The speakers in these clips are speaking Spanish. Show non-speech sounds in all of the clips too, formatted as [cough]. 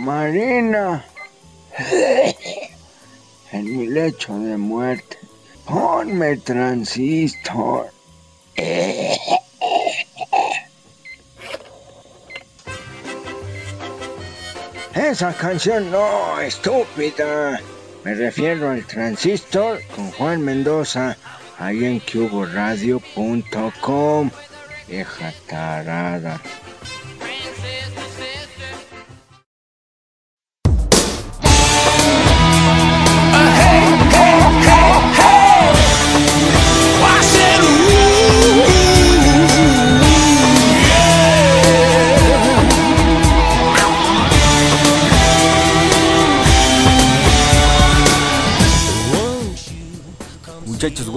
Marina, [laughs] en mi lecho de muerte, ponme transistor. [laughs] Esa canción no, estúpida. Me refiero al transistor con Juan Mendoza, ahí en cuboradio.com. Hija tarada.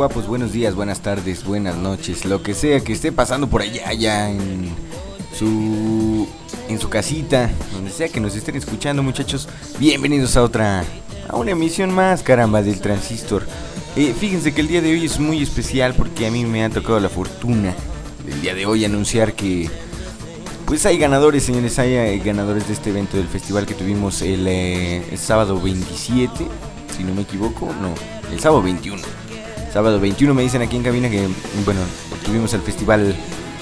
Guapos, buenos días, buenas tardes, buenas noches, lo que sea que esté pasando por allá, allá en su en su casita, donde sea que nos estén escuchando, muchachos, bienvenidos a otra a una emisión más, caramba, del Transistor. Eh, fíjense que el día de hoy es muy especial porque a mí me ha tocado la fortuna el día de hoy anunciar que pues hay ganadores, señores, hay ganadores de este evento del festival que tuvimos el, eh, el sábado 27, si no me equivoco, no, el sábado 21 sábado 21 me dicen aquí en cabina que, bueno, tuvimos el festival,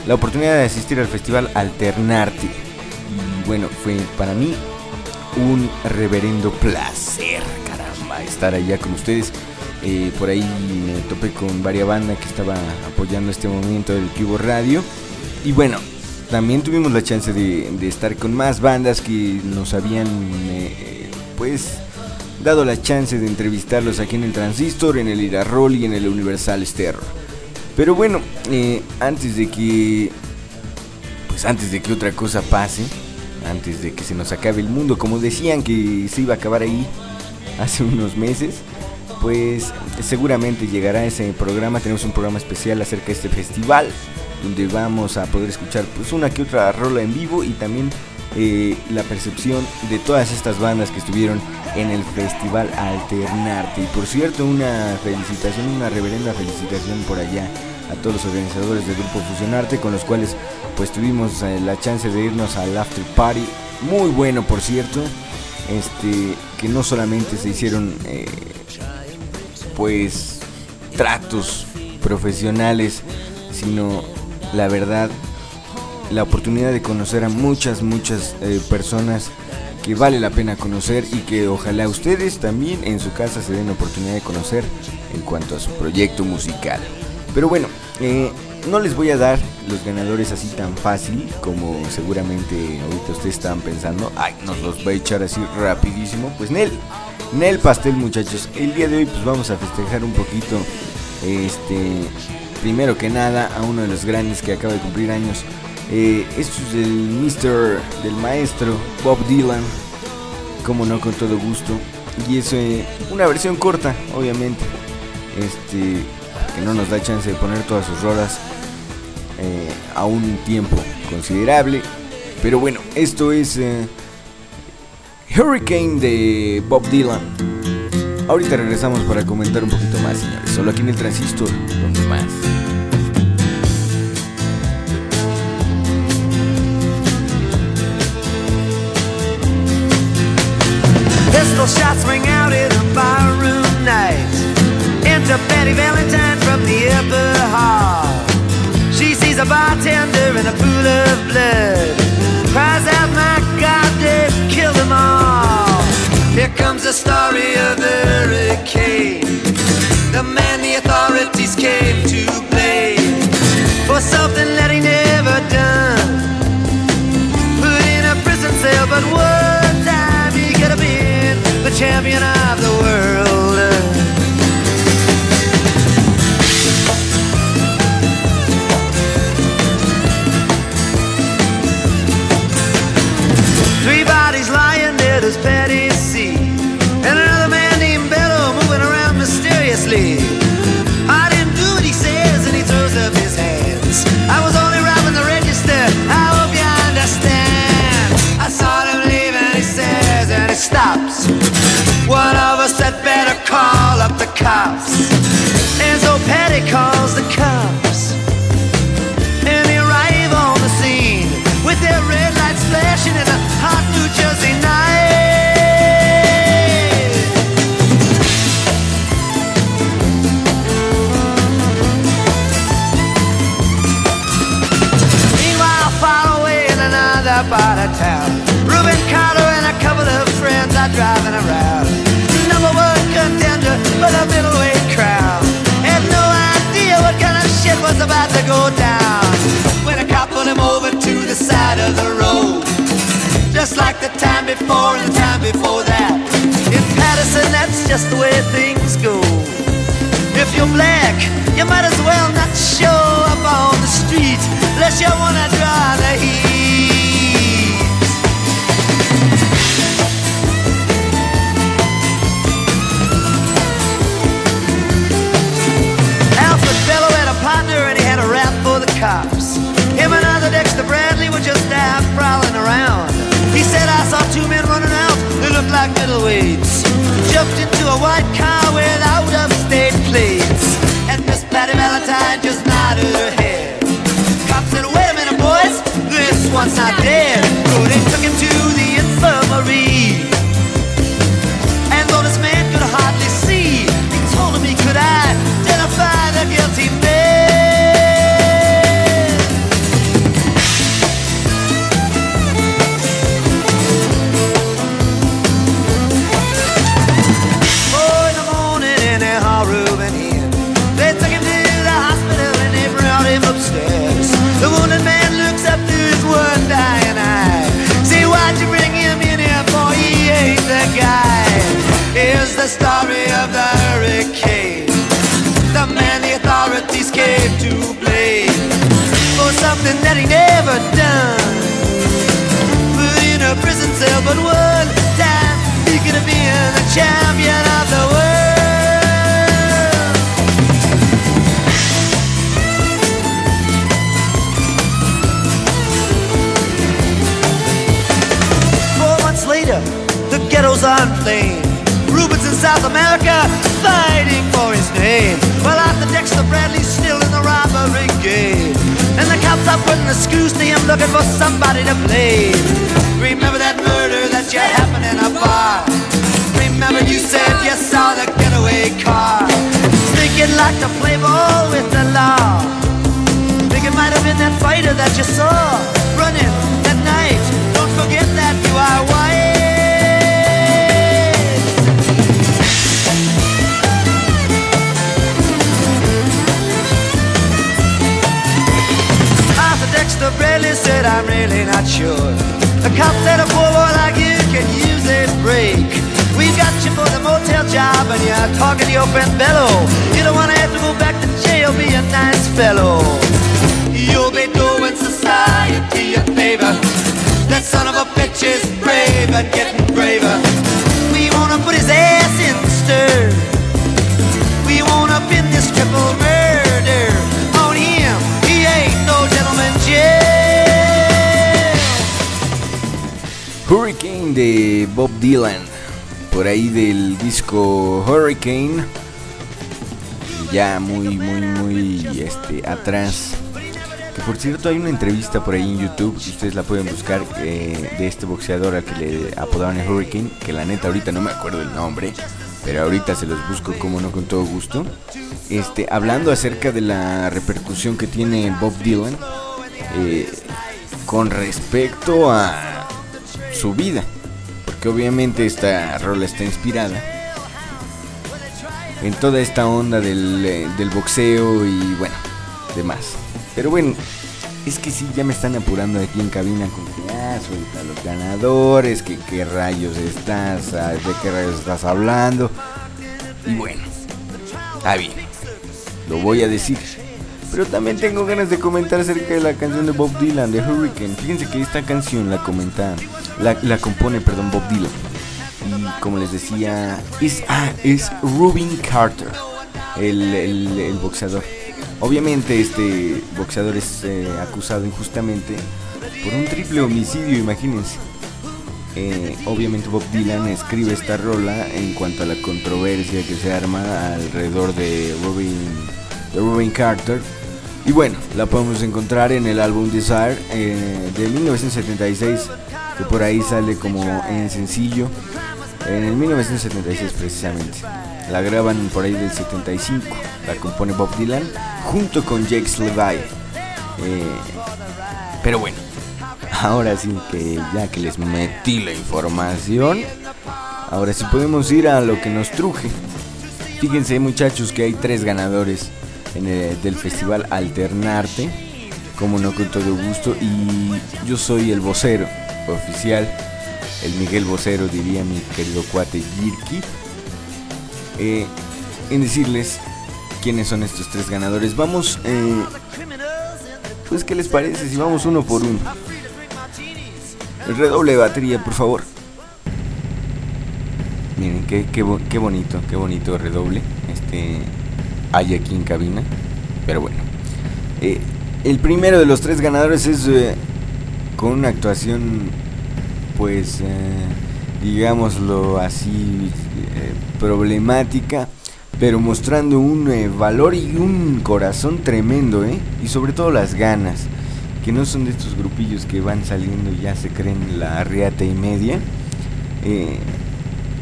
la oportunidad de asistir al festival Alternarte. Y bueno, fue para mí un reverendo placer, caramba, estar allá con ustedes. Eh, por ahí me topé con varias bandas que estaba apoyando este momento del Cubo Radio. Y bueno, también tuvimos la chance de, estar con más bandas que nos habían, eh, pues, dado la chance de entrevistarlos aquí en el Transistor, en el Irarrol y en el Universal Stereo. Pero bueno, eh, antes de que. Pues antes de que otra cosa pase, antes de que se nos acabe el mundo, como decían que se iba a acabar ahí hace unos meses, pues seguramente llegará ese programa. Tenemos un programa especial acerca de este festival, donde vamos a poder escuchar pues una que otra rola en vivo y también eh, la percepción de todas estas bandas que estuvieron en el festival Alternarte. Y por cierto, una felicitación, una reverenda felicitación por allá a todos los organizadores del grupo Fusionarte, con los cuales pues tuvimos eh, la chance de irnos al after party. Muy bueno, por cierto. Este, que no solamente se hicieron eh, pues tratos profesionales, sino la verdad la oportunidad de conocer a muchas, muchas eh, personas que vale la pena conocer y que ojalá ustedes también en su casa se den la oportunidad de conocer en cuanto a su proyecto musical. Pero bueno, eh, no les voy a dar los ganadores así tan fácil como seguramente ahorita ustedes están pensando. Ay, nos los va a echar así rapidísimo. Pues Nel, Nel Pastel muchachos, el día de hoy pues vamos a festejar un poquito, este, primero que nada a uno de los grandes que acaba de cumplir años. Eh, esto es del Mr. del maestro Bob Dylan, como no con todo gusto. Y es eh, una versión corta, obviamente. Este que no nos da chance de poner todas sus rolas eh, a un tiempo considerable. Pero bueno, esto es eh, Hurricane de Bob Dylan. Ahorita regresamos para comentar un poquito más, señores. Solo aquí en el transistor, donde más. Enter Betty Valentine from the upper hall. She sees a bartender in a pool of blood. Cries out, my God, they've killed them all. Here comes the story of the hurricane. The man the authorities came to blame for something that he never done. Put in a prison cell, but one time he could have been the champion of the world. has been to go down. When a cop pulled him over to the side of the road. Just like the time before and the time before that. In Patterson, that's just the way things go. If you're black, you might as well not show up on the street unless you wanna draw the heat. saber? Time the champion of the world. The ghettos are inflamed. Rubens in South America fighting for his name. While Dexter Bradley's still in the robbery game. And the cops are putting the screws to him looking for somebody to blame. Remember that murder that you happened in a bar. Remember you said you saw the getaway car. Thinking like to play ball with the law. Think it might have been that fighter that you saw running that night. Don't forget that you are. Arthur Dexter Bradley said, I'm really not sure. Cop said a poor boy like you can use a break. We got you for the motel job and you're talking to your friend Bello. You don't wanna have to go back to jail, be a nice fellow. You'll be doing society a favor. That son of a bitch is brave and getting braver. We wanna put his ass Hurricane de Bob Dylan. Por ahí del disco Hurricane. Ya muy, muy, muy este, atrás. Que por cierto hay una entrevista por ahí en YouTube. Si ustedes la pueden buscar. eh, de este boxeador al que le apodaban el Hurricane. Que la neta ahorita no me acuerdo el nombre. Pero ahorita se los busco como no con todo gusto. Este, hablando acerca de la repercusión que tiene Bob Dylan. eh, con respecto a su vida. Porque obviamente esta rola está inspirada en toda esta onda del, eh, del boxeo y bueno, demás. Pero bueno, es que sí, ya me están apurando aquí en cabina con que, ah, suelta los ganadores, que qué rayos estás, ah, de qué rayos estás hablando. Y bueno, está bien, lo voy a decir. Pero también tengo ganas de comentar acerca de la canción de Bob Dylan, de Hurricane. Fíjense que esta canción la comenta, la, la compone, perdón, Bob Dylan. Y como les decía, es, ah, es Rubin Carter, el, el- boxeador. Obviamente este boxeador es eh, acusado injustamente por un triple homicidio, imagínense. Eh, obviamente Bob Dylan escribe esta rola en cuanto a la controversia que se arma alrededor de Robin, de Robin Carter. Y bueno, la podemos encontrar en el álbum Desire eh, de 1976, que por ahí sale como en sencillo. En el 1976 precisamente. La graban por ahí del 75. La compone Bob Dylan junto con Jake Levi. Eh, pero bueno, ahora sí que ya que les metí la información, ahora sí podemos ir a lo que nos truje. Fíjense muchachos que hay tres ganadores en el, del festival Alternarte, como no con todo gusto, y yo soy el vocero oficial, el Miguel Vocero diría mi querido cuate Yirki, eh, en decirles quiénes son estos tres ganadores. Vamos, eh, pues qué les parece si vamos uno por uno. El redoble de batería, por favor. Miren, qué, qué, bonito, qué bonito redoble. Este hay aquí en cabina. Pero bueno. Eh, el primero de los tres ganadores es con una actuación, pues, eh, digámoslo así, problemática, pero mostrando un valor y un corazón tremendo, ¿eh? Y sobre todo las ganas, que no son de estos grupillos que van saliendo y ya se creen la riata y media.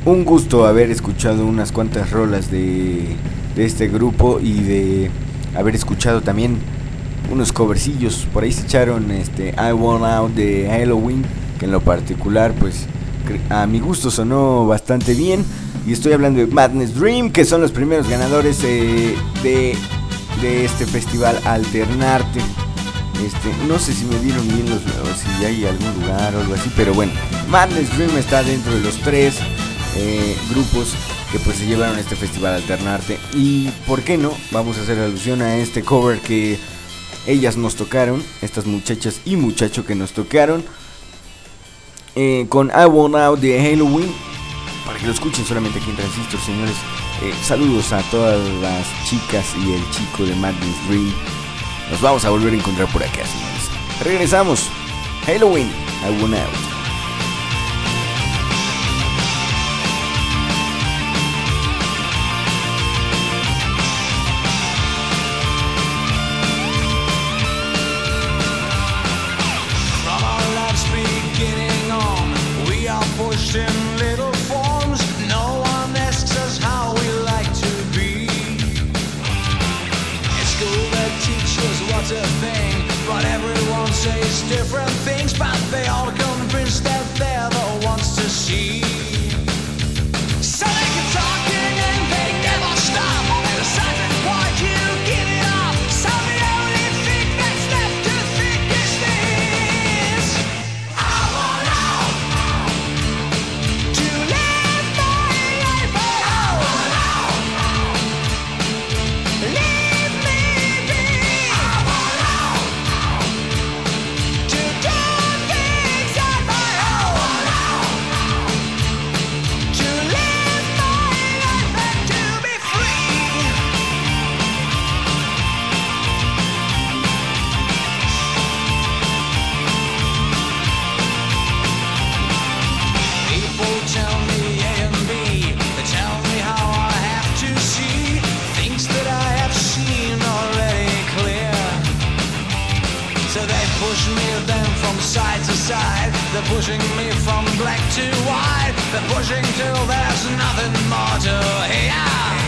un gusto haber escuchado unas cuantas rolas de de este grupo y de haber escuchado también unos covercillos. Por ahí se echaron este I Want Out de Halloween, que en lo particular pues a mi gusto sonó bastante bien. Y estoy hablando de Madness Dream, que son los primeros ganadores de, de este festival Alternarte. Este, no sé si me dieron bien los si hay algún lugar o algo así, pero bueno, Madness Dream está dentro de los tres eh, grupos que pues se llevaron a este festival Alternarte. Y por qué no, vamos a hacer alusión a este cover que ellas nos tocaron, estas muchachas y muchacho que nos tocaron, eh, con I Want Out de Halloween, para que lo escuchen solamente aquí en Transistor, señores. Eh, saludos a todas las chicas y el chico de Madness Dream. Nos vamos a volver a encontrar por acá, señores. Regresamos. Halloween, I Want Out. side. They're pushing me from black to white. They're pushing till there's nothing more to hear.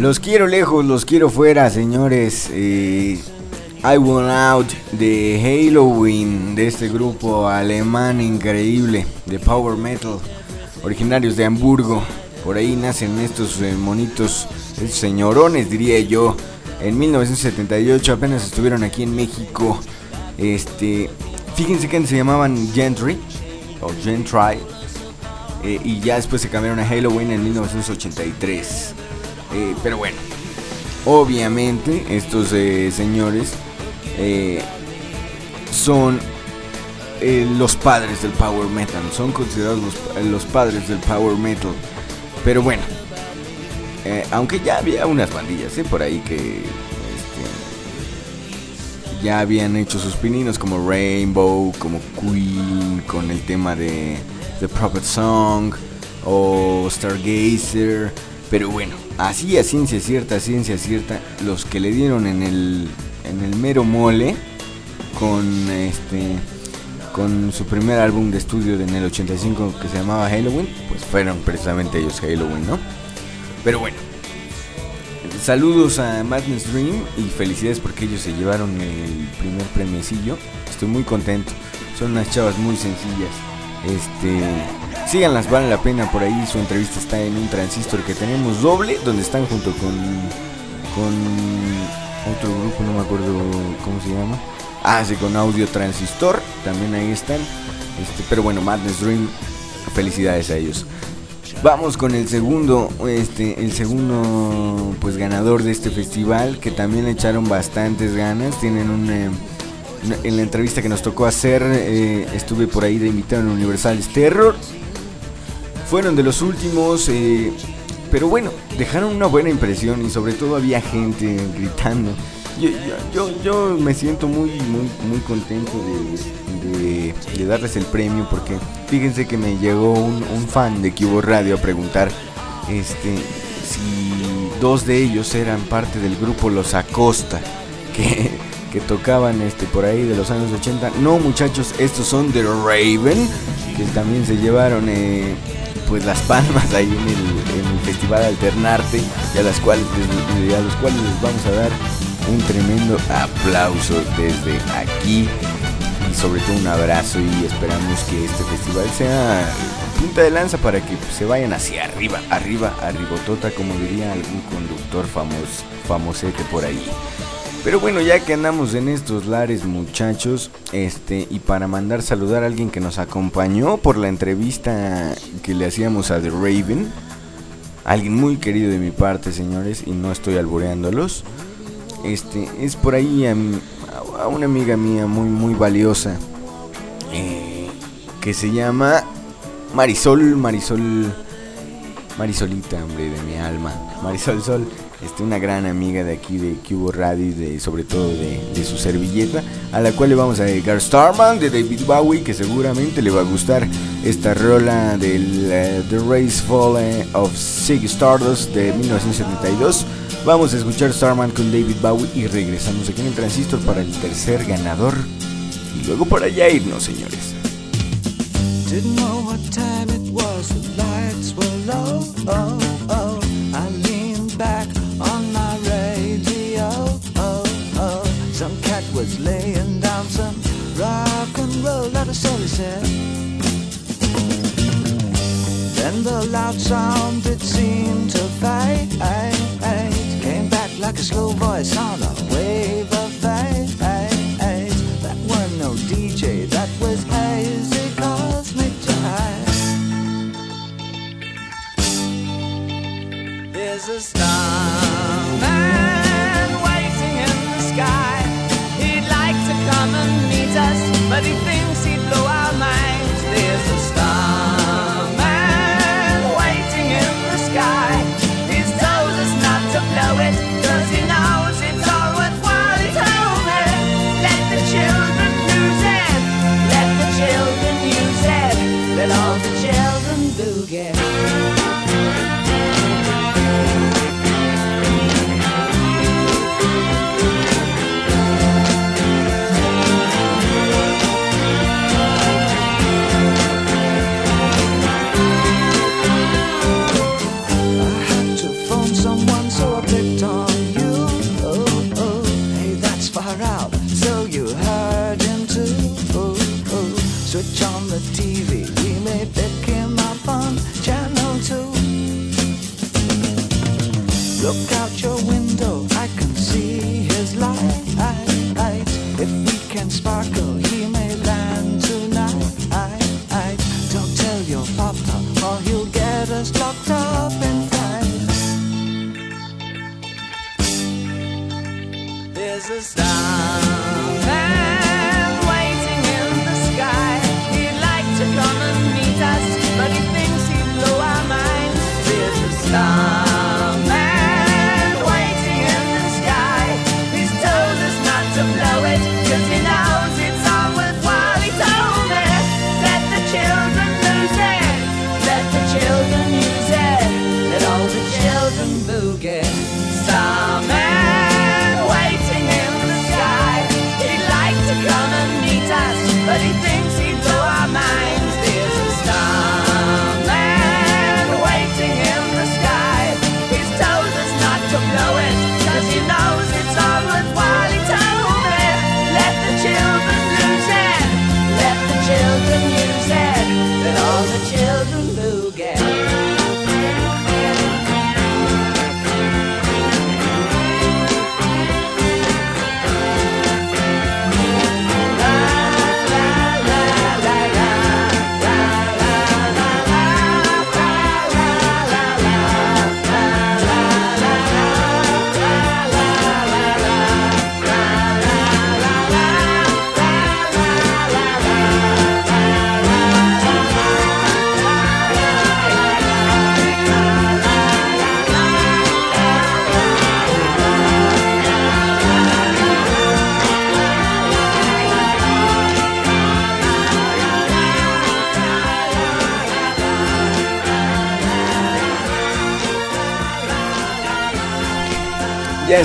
Los quiero lejos, los quiero fuera, señores. Eh, I Want Out de Halloween, de este grupo alemán increíble de Power Metal, originarios de Hamburgo. Por ahí nacen estos eh, monitos, señorones diría yo. En 1978 apenas estuvieron aquí en México. Este, fíjense que se llamaban Gentry o Gentry. Eh, y ya después se cambiaron a Halloween en 1983. Eh, pero bueno, obviamente estos eh, señores eh, son los padres del power metal, son considerados los, padres del power metal. Pero bueno, aunque ya había unas bandillas por ahí que este, ya habían hecho sus pininos como Rainbow, como Queen, con el tema de The Prophet Song o Stargazer. Pero bueno, así a ciencia cierta, ciencia cierta, los que le dieron en el, en el mero mole con este con su primer álbum de estudio en el 85 que se llamaba Halloween, pues fueron precisamente ellos Halloween, ¿no? Pero bueno, saludos a Madness Dream y felicidades porque ellos se llevaron el primer premiecillo. Estoy muy contento. Son unas chavas muy sencillas. Este, síganlas, vale la pena por ahí. Su entrevista está en un transistor que tenemos doble, donde están junto con, con otro grupo, no me acuerdo cómo se llama. Ah, sí, con audio transistor, también ahí están. Este, pero bueno, Madness Dream, felicidades a ellos. Vamos con el segundo, este, el segundo, pues ganador de este festival, que también le echaron bastantes ganas. Tienen un eh, en la entrevista que nos tocó hacer, eh, estuve por ahí de invitado en Universal Terror. Fueron de los últimos, eh, pero bueno, dejaron una buena impresión y sobre todo había gente gritando. Yo, yo, me siento muy, muy, muy contento de, darles el premio porque fíjense que me llegó un, fan de Cubo Radio a preguntar este, si dos de ellos eran parte del grupo Los Acosta, [laughs] que tocaban este por ahí de los años 80. No, muchachos, estos son The Raven, que también se llevaron eh, pues las palmas [laughs] ahí en el, Festival Alternarte y a las cuales a los cuales les vamos a dar un tremendo aplauso desde aquí y sobre todo un abrazo y esperamos que este festival sea punta de lanza para que se vayan hacia arriba, arriba, arribotota como diría algún conductor famoso, famosete por ahí. Pero bueno, ya que andamos en estos lares, muchachos, este, y para mandar saludar a alguien que nos acompañó por la entrevista que le hacíamos a The Raven, alguien muy querido de mi parte, señores, y no estoy albureándolos. Este, es por ahí a, una amiga mía muy, muy valiosa, eh, que se llama Marisol, Marisol, Marisolita, hombre, de mi alma, Marisol Sol este, una gran amiga de aquí de Cubo Radio de, sobre todo de, su servilleta, a la cual le vamos a dedicar Starman de David Bowie, que seguramente le va a gustar esta rola del eh, The Race Fall of Sig Stardust de 1972. Vamos a escuchar Starman con David Bowie y regresamos aquí en el transistor para el tercer ganador. Y luego por allá irnos, señores. was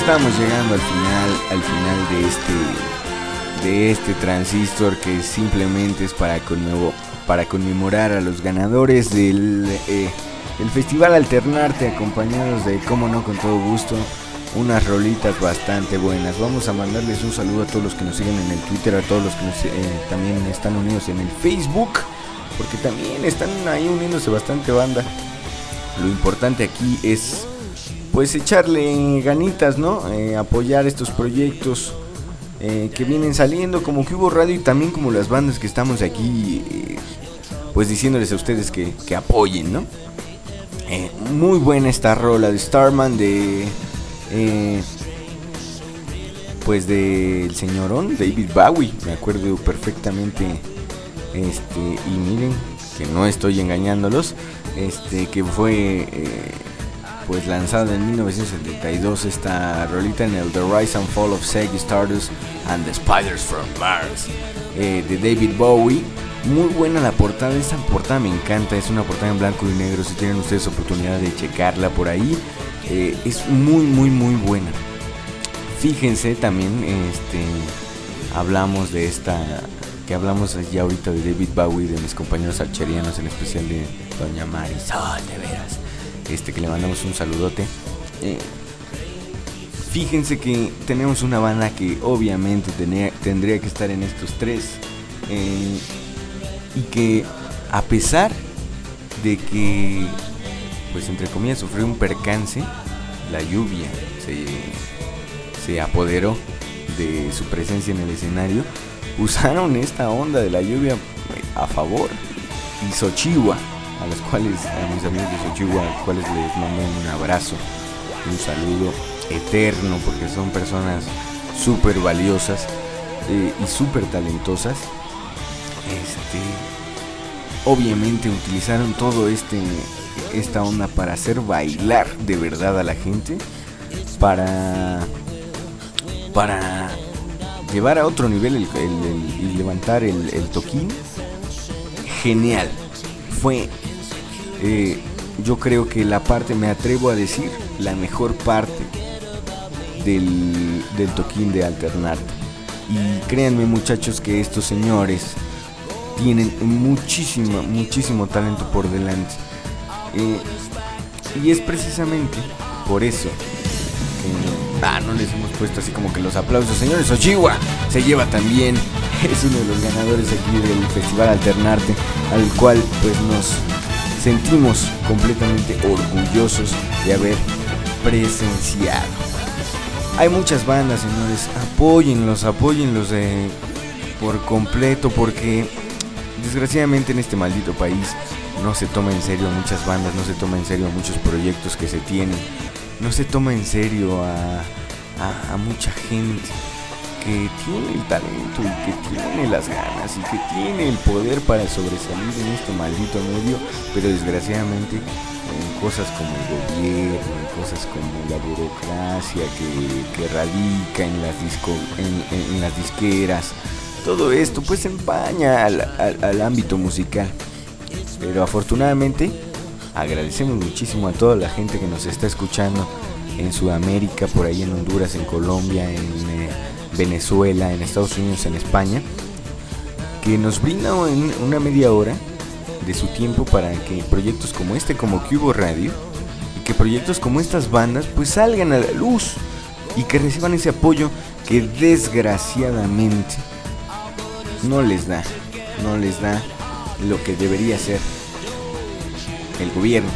estamos llegando al final, al final de este, de este transistor que simplemente es para, conmevo- para conmemorar a los ganadores del eh, el Festival Alternarte, acompañados de, como no, con todo gusto, unas rolitas bastante buenas. Vamos a mandarles un saludo a todos los que nos siguen en el Twitter, a todos los que nos, eh, también están unidos en el Facebook, porque también están ahí uniéndose bastante banda. Lo importante aquí es pues echarle ganitas, ¿no? Eh, apoyar estos proyectos eh, que vienen saliendo, como que hubo radio y también como las bandas que estamos aquí, eh, pues diciéndoles a ustedes que, que apoyen, ¿no? Muy buena esta rola de Starman de... pues del señorón David Bowie, me acuerdo perfectamente. Este, y miren, que no estoy engañándolos, este, que fue pues lanzada en 1972 esta rolita en el The Rise and Fall of Sega Stardust and the Spiders from Mars eh, de David Bowie. Muy buena la portada, esta portada me encanta, es una portada en blanco y negro, si tienen ustedes oportunidad de checarla por ahí, eh, es muy muy muy buena. Fíjense también, este, hablamos de esta, que hablamos ya ahorita de David Bowie, de mis compañeros archerianos, en especial de Doña Marisol, de veras, este, que le mandamos un saludote. Eh, fíjense que tenemos una banda que obviamente tendría que estar en estos tres, eh, y que a pesar de que, pues entre comillas, sufrió un percance, la lluvia se se apoderó de su presencia en el escenario, usaron esta onda de la lluvia a favor. Y Xochihua, a los cuales, a mis amigos de a los cuales les mando un abrazo, un saludo eterno, porque son personas súper valiosas eh, y súper talentosas. Este, obviamente utilizaron todo este esta onda para hacer bailar de verdad a la gente para para llevar a otro nivel el- y levantar el toquín genial fue eh, yo creo que la parte me atrevo a decir la mejor parte del, del toquín de alternarte y créanme muchachos que estos señores tienen muchísimo, muchísimo talento por delante. Eh, y es precisamente por eso que ah, no les hemos puesto así como que los aplausos. Señores, Ochiwa se lleva también [laughs] es uno de los ganadores aquí del Festival Alternarte, al cual pues nos sentimos completamente orgullosos de haber presenciado. Hay muchas bandas, señores, apóyenlos, apóyenlos de, por completo porque desgraciadamente en este maldito país no se toma en serio muchas bandas, no se toma en serio muchos proyectos que se tienen, no se toma en serio a, a mucha gente que tiene el talento y que tiene las ganas y que tiene el poder para sobresalir en este maldito medio, pero desgraciadamente en cosas como el gobierno, en cosas como la burocracia que, radica en las, disco, en, las disqueras, todo esto pues empaña al, al ámbito musical. Pero afortunadamente agradecemos muchísimo a toda la gente que nos está escuchando en Sudamérica, por ahí en Honduras, en Colombia, en eh, Venezuela, en Estados Unidos, en España, que nos brinda una media hora de su tiempo para que proyectos como este, como Cubo Radio, y que proyectos como estas bandas, pues salgan a la luz y que reciban ese apoyo que desgraciadamente no les da, no les da lo que debería ser el gobierno.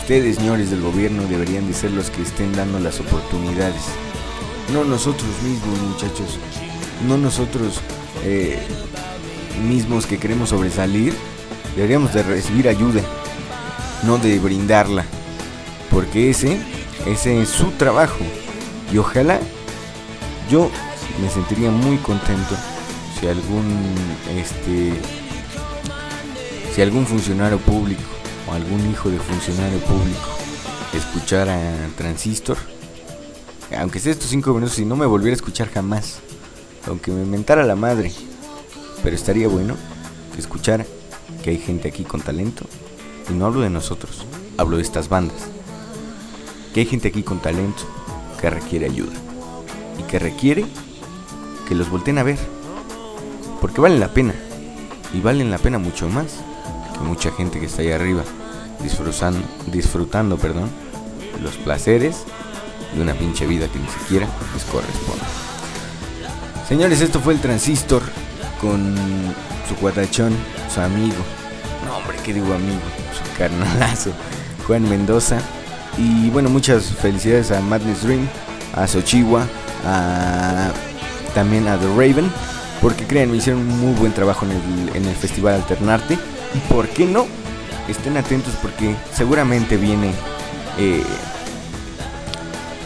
Ustedes, señores del gobierno, deberían de ser los que estén dando las oportunidades. No nosotros mismos, muchachos. No nosotros eh, mismos que queremos sobresalir. Deberíamos de recibir ayuda, no de brindarla. Porque ese, ese es su trabajo. Y ojalá yo me sentiría muy contento si algún este si algún funcionario público o algún hijo de funcionario público escuchara Transistor, aunque sea estos cinco minutos y no me volviera a escuchar jamás, aunque me mentara la madre, pero estaría bueno que escuchara que hay gente aquí con talento, y no hablo de nosotros, hablo de estas bandas, que hay gente aquí con talento que requiere ayuda y que requiere que los volteen a ver, porque valen la pena, y valen la pena mucho más mucha gente que está ahí arriba disfrutando, disfrutando perdón, los placeres de una pinche vida que ni siquiera les corresponde. Señores, esto fue el transistor con su cuatachón, su amigo. No, hombre, ¿qué digo amigo? Su carnalazo, Juan Mendoza. Y bueno, muchas felicidades a Madness Dream, a Sochiwa, a, también a The Raven. Porque créanme, hicieron un muy buen trabajo en el, en el Festival Alternarte. Y por qué no, estén atentos porque seguramente viene eh,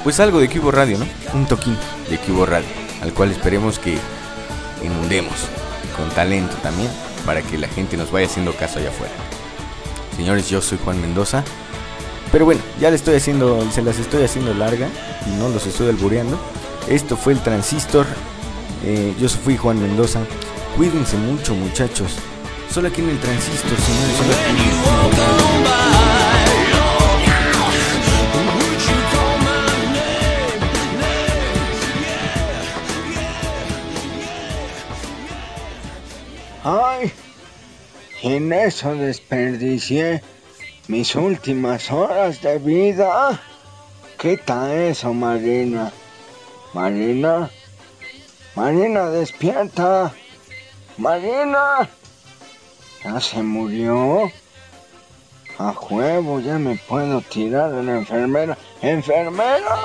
pues algo de Cubo Radio, ¿no? Un toquín de Cubo Radio, al cual esperemos que inundemos con talento también para que la gente nos vaya haciendo caso allá afuera. Señores, yo soy Juan Mendoza. Pero bueno, ya le estoy haciendo, se las estoy haciendo larga y no los estoy albureando. Esto fue el transistor. Eh, yo fui Juan Mendoza. Cuídense mucho, muchachos. Solo aquí en el transistor, señores. Solo Ay, en eso desperdicié mis últimas horas de vida. ¿Qué tal eso, Marina? Marina, Marina, despierta. Marina. ¿Ya se murió? A juego, ya me puedo tirar a la enfermera. ¡Enfermera!